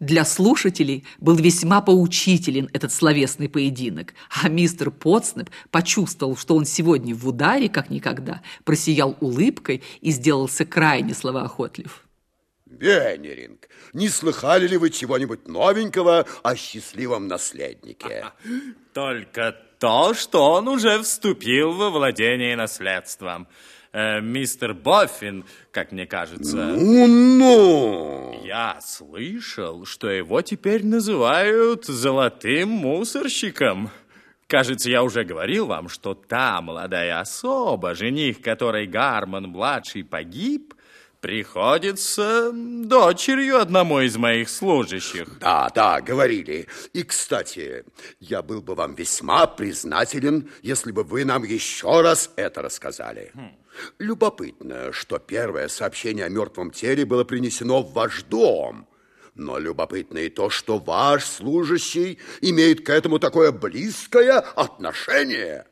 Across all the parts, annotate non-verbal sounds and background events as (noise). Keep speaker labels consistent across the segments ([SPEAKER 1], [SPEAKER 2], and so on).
[SPEAKER 1] Для слушателей был весьма поучителен этот словесный поединок, а мистер Потснеп почувствовал, что он сегодня в ударе, как никогда, просиял улыбкой и сделался крайне словоохотлив.
[SPEAKER 2] Венеринг, не слыхали ли вы чего-нибудь новенького о счастливом наследнике? (laughs)
[SPEAKER 3] Только то, что он уже вступил во владение наследством э, мистер Боффин, как мне кажется.
[SPEAKER 2] Ну-ну!
[SPEAKER 3] Я слышал, что его теперь называют золотым мусорщиком. Кажется, я уже говорил вам, что та молодая особа, жених которой Гарман-младший погиб, приходится дочерью одному из моих служащих.
[SPEAKER 2] Да, да, говорили. И, кстати, я был бы вам весьма признателен, если бы вы нам еще раз это рассказали. Хм. Любопытно, что первое сообщение о мертвом теле было принесено в ваш дом. Но любопытно и то, что ваш служащий имеет к этому такое близкое отношение.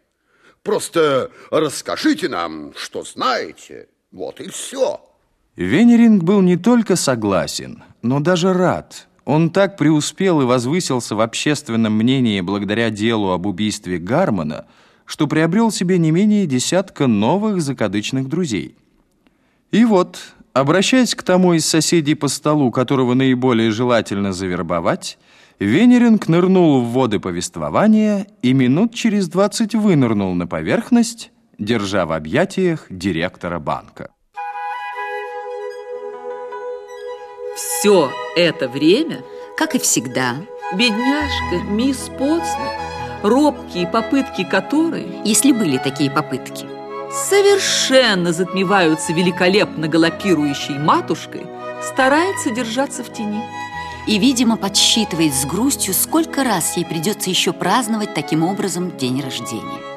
[SPEAKER 2] Просто расскажите нам, что знаете. Вот и все.
[SPEAKER 4] Венеринг был не только согласен, но даже рад. Он так преуспел и возвысился в общественном мнении благодаря делу об убийстве Гармона – что приобрел себе не менее десятка новых закадычных друзей. И вот, обращаясь к тому из соседей по столу, которого наиболее желательно завербовать, Венеринг нырнул в воды повествования и минут через двадцать вынырнул на поверхность, держа в объятиях директора банка.
[SPEAKER 1] Все это время,
[SPEAKER 5] как и всегда,
[SPEAKER 1] бедняжка мисс Потснер робкие попытки которой,
[SPEAKER 5] если были такие попытки,
[SPEAKER 1] совершенно затмеваются великолепно галопирующей матушкой, старается держаться в тени.
[SPEAKER 5] И, видимо, подсчитывает с грустью, сколько раз ей придется еще праздновать таким образом день рождения.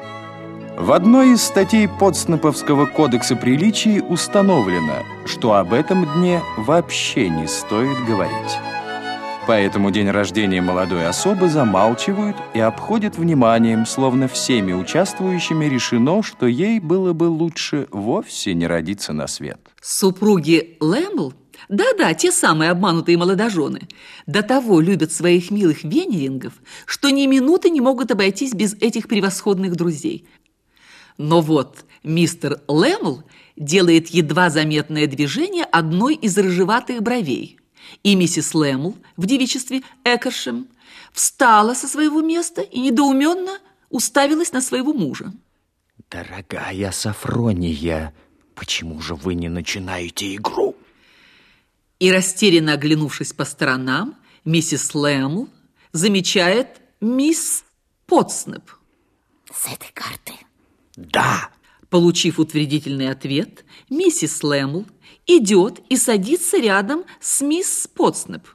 [SPEAKER 4] В одной из статей Подснеповского кодекса приличий установлено, что об этом дне вообще не стоит говорить. Поэтому день рождения молодой особы замалчивают и обходят вниманием, словно всеми участвующими решено, что ей было бы лучше вовсе не родиться на свет.
[SPEAKER 1] Супруги Лэмбл, да-да, те самые обманутые молодожены, до того любят своих милых венерингов, что ни минуты не могут обойтись без этих превосходных друзей. Но вот мистер Лэмбл делает едва заметное движение одной из рыжеватых бровей – и миссис Лэмл в девичестве Экершем встала со своего места и недоуменно уставилась на своего мужа.
[SPEAKER 6] Дорогая Сафрония, почему же вы не начинаете игру?
[SPEAKER 1] И растерянно оглянувшись по сторонам, миссис Лэмл замечает мисс Потснеп.
[SPEAKER 5] С этой карты?
[SPEAKER 6] Да.
[SPEAKER 1] Получив утвердительный ответ, миссис Лэмл идет и садится рядом с мисс Потснеп.